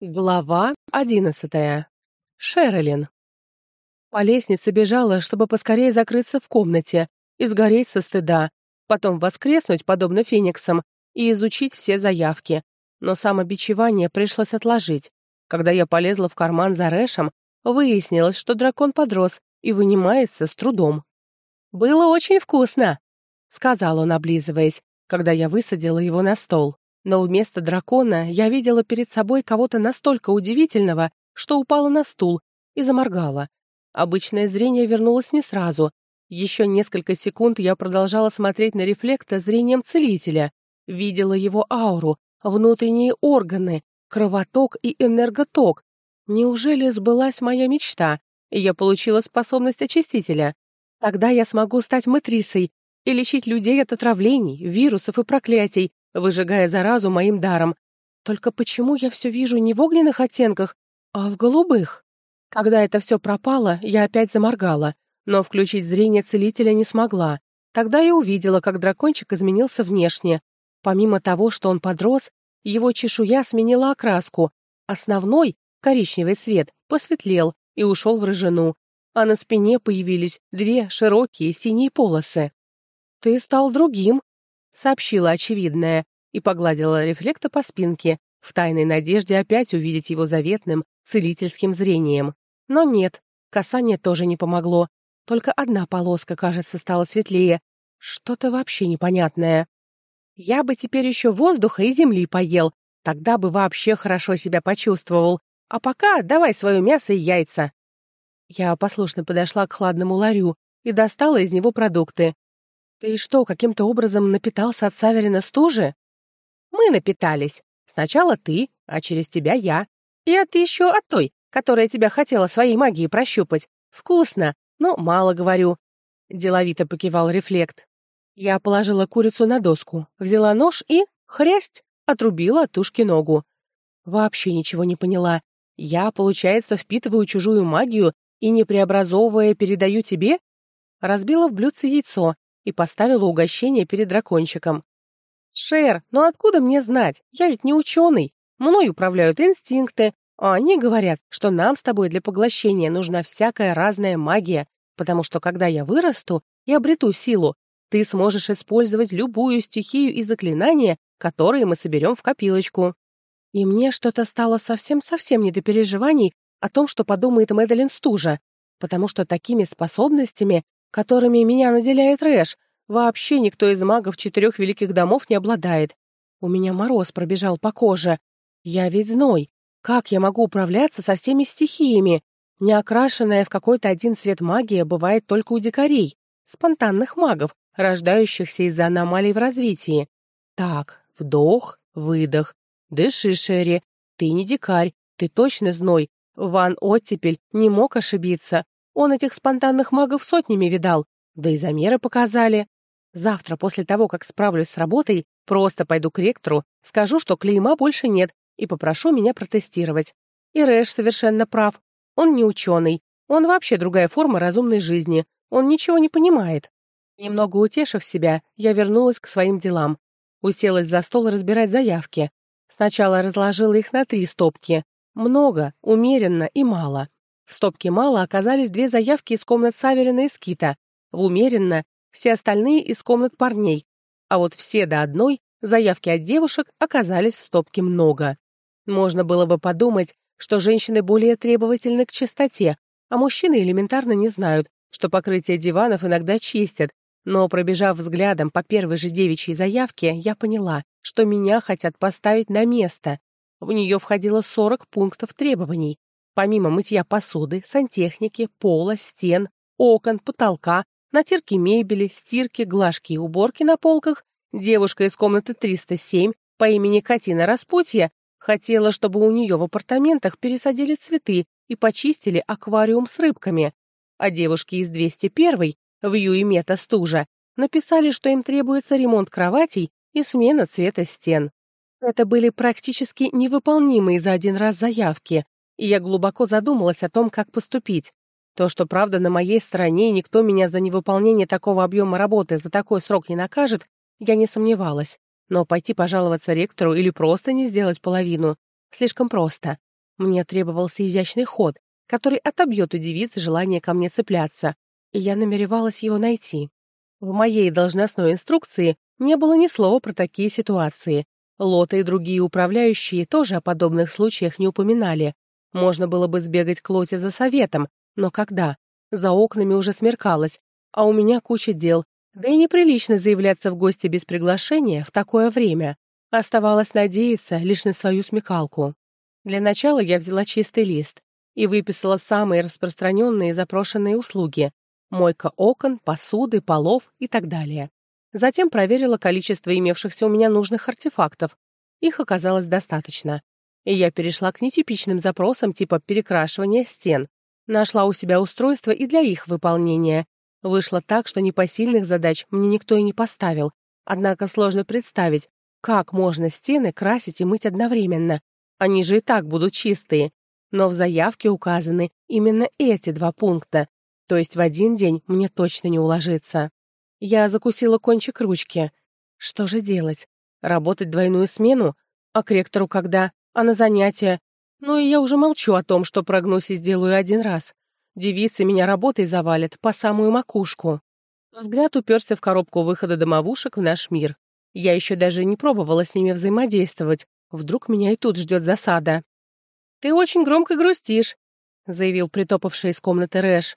Глава одиннадцатая. Шерлин. По лестнице бежала, чтобы поскорее закрыться в комнате и сгореть со стыда, потом воскреснуть, подобно фениксам, и изучить все заявки. Но самобичевание пришлось отложить. Когда я полезла в карман за Рэшем, выяснилось, что дракон подрос и вынимается с трудом. «Было очень вкусно», — сказал он, облизываясь, когда я высадила его на стол. Но вместо дракона я видела перед собой кого-то настолько удивительного, что упала на стул и заморгала. Обычное зрение вернулось не сразу. Еще несколько секунд я продолжала смотреть на рефлекта зрением целителя. Видела его ауру, внутренние органы, кровоток и энерготок. Неужели сбылась моя мечта, и я получила способность очистителя? Тогда я смогу стать матрисой и лечить людей от отравлений, вирусов и проклятий, выжигая заразу моим даром. Только почему я все вижу не в огненных оттенках, а в голубых? Когда это все пропало, я опять заморгала, но включить зрение целителя не смогла. Тогда я увидела, как дракончик изменился внешне. Помимо того, что он подрос, его чешуя сменила окраску. Основной, коричневый цвет, посветлел и ушел в рыжину, а на спине появились две широкие синие полосы. «Ты стал другим», сообщила очевидное и погладила рефлекта по спинке, в тайной надежде опять увидеть его заветным, целительским зрением. Но нет, касание тоже не помогло. Только одна полоска, кажется, стала светлее. Что-то вообще непонятное. Я бы теперь еще воздуха и земли поел, тогда бы вообще хорошо себя почувствовал. А пока давай свое мясо и яйца. Я послушно подошла к хладному ларю и достала из него продукты. «Ты что, каким-то образом напитался от Саверина стужи?» «Мы напитались. Сначала ты, а через тебя я. И от еще от той, которая тебя хотела своей магией прощупать. Вкусно, но мало говорю». Деловито покивал рефлект. Я положила курицу на доску, взяла нож и, хрясть, отрубила от тушки ногу. Вообще ничего не и поставила угощение перед дракончиком. «Шер, ну откуда мне знать? Я ведь не ученый. Мной управляют инстинкты, а они говорят, что нам с тобой для поглощения нужна всякая разная магия, потому что когда я вырасту и обрету силу, ты сможешь использовать любую стихию и заклинание, которые мы соберем в копилочку». И мне что-то стало совсем-совсем не до переживаний о том, что подумает Мэдалин Стужа, потому что такими способностями которыми меня наделяет Рэш, вообще никто из магов четырех великих домов не обладает. У меня мороз пробежал по коже. Я ведь зной. Как я могу управляться со всеми стихиями? Неокрашенная в какой-то один цвет магия бывает только у дикарей, спонтанных магов, рождающихся из-за аномалий в развитии. Так, вдох, выдох. Дыши, Шерри. Ты не дикарь, ты точно зной. Ван Оттепель не мог ошибиться. Он этих спонтанных магов сотнями видал, да и замеры показали. Завтра, после того, как справлюсь с работой, просто пойду к ректору, скажу, что клейма больше нет, и попрошу меня протестировать. И Рэш совершенно прав. Он не ученый. Он вообще другая форма разумной жизни. Он ничего не понимает. Немного утешив себя, я вернулась к своим делам. Уселась за стол разбирать заявки. Сначала разложила их на три стопки. Много, умеренно и мало. В стопке мало оказались две заявки из комнат Саверина и Скита, умеренно все остальные из комнат парней, а вот все до одной заявки от девушек оказались в стопке много. Можно было бы подумать, что женщины более требовательны к чистоте, а мужчины элементарно не знают, что покрытие диванов иногда чистят, но, пробежав взглядом по первой же девичьей заявке, я поняла, что меня хотят поставить на место. В нее входило 40 пунктов требований, Помимо мытья посуды, сантехники, пола, стен, окон, потолка, натирки мебели, стирки, глажки и уборки на полках, девушка из комнаты 307 по имени Катина Распутья хотела, чтобы у нее в апартаментах пересадили цветы и почистили аквариум с рыбками. А девушки из 201 в Юимета Стужа написали, что им требуется ремонт кроватей и смена цвета стен. Это были практически невыполнимые за один раз заявки, и я глубоко задумалась о том, как поступить. То, что правда на моей стороне, и никто меня за невыполнение такого объема работы за такой срок не накажет, я не сомневалась. Но пойти пожаловаться ректору или просто не сделать половину — слишком просто. Мне требовался изящный ход, который отобьет у девицы желание ко мне цепляться, и я намеревалась его найти. В моей должностной инструкции не было ни слова про такие ситуации. Лота и другие управляющие тоже о подобных случаях не упоминали. Можно было бы сбегать к Лоте за советом, но когда? За окнами уже смеркалось, а у меня куча дел, да и неприлично заявляться в гости без приглашения в такое время. Оставалось надеяться лишь на свою смекалку. Для начала я взяла чистый лист и выписала самые распространенные запрошенные услуги – мойка окон, посуды, полов и так далее. Затем проверила количество имевшихся у меня нужных артефактов. Их оказалось достаточно и я перешла к нетипичным запросам типа перекрашивания стен. Нашла у себя устройство и для их выполнения. Вышло так, что непосильных задач мне никто и не поставил. Однако сложно представить, как можно стены красить и мыть одновременно. Они же и так будут чистые. Но в заявке указаны именно эти два пункта. То есть в один день мне точно не уложиться. Я закусила кончик ручки. Что же делать? Работать двойную смену? А к ректору когда? а на занятия. Ну и я уже молчу о том, что прогнозис сделаю один раз. Девицы меня работой завалят по самую макушку. Взгляд уперся в коробку выхода домовушек в наш мир. Я еще даже не пробовала с ними взаимодействовать. Вдруг меня и тут ждет засада. «Ты очень громко грустишь», — заявил притопавший из комнаты Рэш.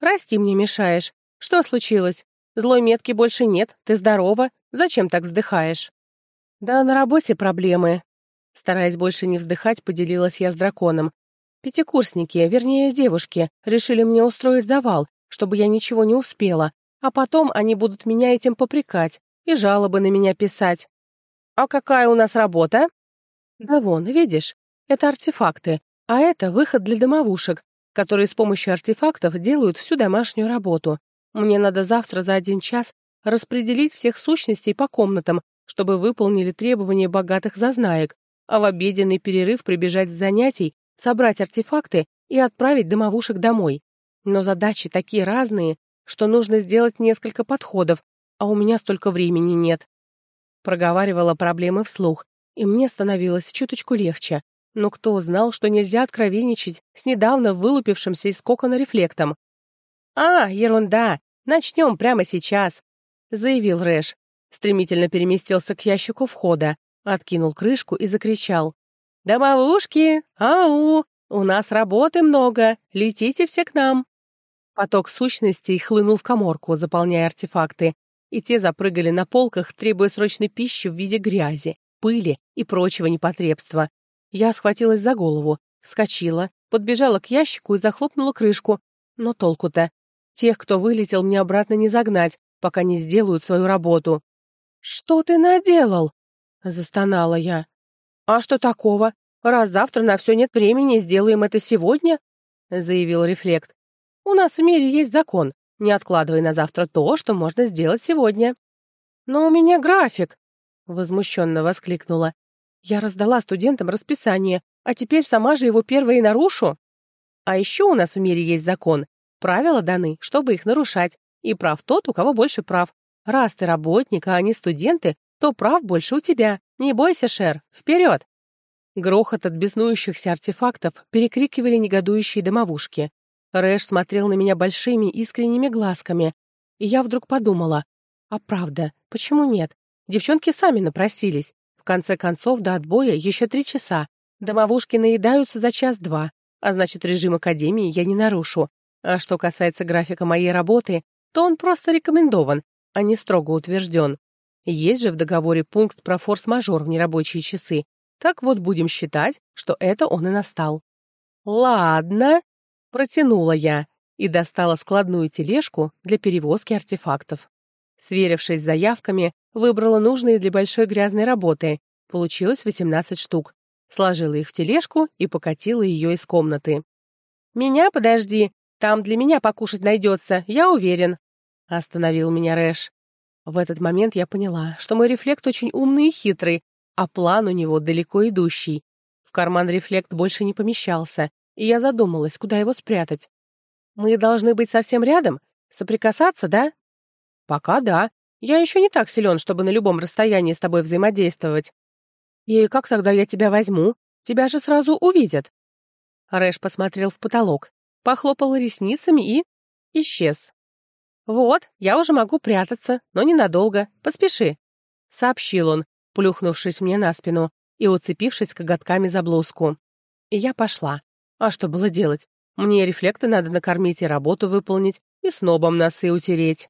«Прости, мне мешаешь. Что случилось? Злой метки больше нет, ты здорова. Зачем так вздыхаешь?» «Да на работе проблемы», стараясь больше не вздыхать, поделилась я с драконом. Пятикурсники, вернее, девушки, решили мне устроить завал, чтобы я ничего не успела, а потом они будут меня этим попрекать и жалобы на меня писать. А какая у нас работа? Да вон, видишь, это артефакты, а это выход для домовушек, которые с помощью артефактов делают всю домашнюю работу. Мне надо завтра за один час распределить всех сущностей по комнатам, чтобы выполнили требования богатых зазнаек, а в обеденный перерыв прибежать с занятий, собрать артефакты и отправить домовушек домой. Но задачи такие разные, что нужно сделать несколько подходов, а у меня столько времени нет. Проговаривала проблемы вслух, и мне становилось чуточку легче. Но кто знал, что нельзя откровенничать с недавно вылупившимся из кокона рефлектом? «А, ерунда! Начнем прямо сейчас!» — заявил Рэш. Стремительно переместился к ящику входа, Откинул крышку и закричал. «Домовушки! Ау! У нас работы много! Летите все к нам!» Поток сущностей хлынул в коморку, заполняя артефакты, и те запрыгали на полках, требуя срочной пищи в виде грязи, пыли и прочего непотребства. Я схватилась за голову, вскочила, подбежала к ящику и захлопнула крышку. Но толку-то. Тех, кто вылетел, мне обратно не загнать, пока не сделают свою работу. «Что ты наделал?» Застонала я. «А что такого? Раз завтра на все нет времени, сделаем это сегодня», заявил Рефлект. «У нас в мире есть закон. Не откладывай на завтра то, что можно сделать сегодня». «Но у меня график», возмущенно воскликнула. «Я раздала студентам расписание, а теперь сама же его первой нарушу». «А еще у нас в мире есть закон. Правила даны, чтобы их нарушать. И прав тот, у кого больше прав. Раз ты работник, а не студенты, то прав больше у тебя. Не бойся, Шер, вперед!» Грохот от безнующихся артефактов перекрикивали негодующие домовушки. Рэш смотрел на меня большими искренними глазками, и я вдруг подумала, а правда, почему нет? Девчонки сами напросились. В конце концов, до отбоя еще три часа. Домовушки наедаются за час-два, а значит, режим Академии я не нарушу. А что касается графика моей работы, то он просто рекомендован, а не строго утвержден. Есть же в договоре пункт про форс-мажор в нерабочие часы. Так вот будем считать, что это он и настал. «Ладно», — протянула я и достала складную тележку для перевозки артефактов. Сверившись с заявками, выбрала нужные для большой грязной работы. Получилось 18 штук. Сложила их в тележку и покатила ее из комнаты. «Меня подожди, там для меня покушать найдется, я уверен», — остановил меня Рэш. В этот момент я поняла, что мой рефлект очень умный и хитрый, а план у него далеко идущий. В карман рефлект больше не помещался, и я задумалась, куда его спрятать. «Мы должны быть совсем рядом? Соприкасаться, да?» «Пока да. Я еще не так силен, чтобы на любом расстоянии с тобой взаимодействовать». «И как тогда я тебя возьму? Тебя же сразу увидят». Рэш посмотрел в потолок, похлопал ресницами и... исчез. «Вот, я уже могу прятаться, но ненадолго. Поспеши», — сообщил он, плюхнувшись мне на спину и уцепившись коготками за блузку. И я пошла. А что было делать? Мне рефлекты надо накормить и работу выполнить, и снобом носы утереть.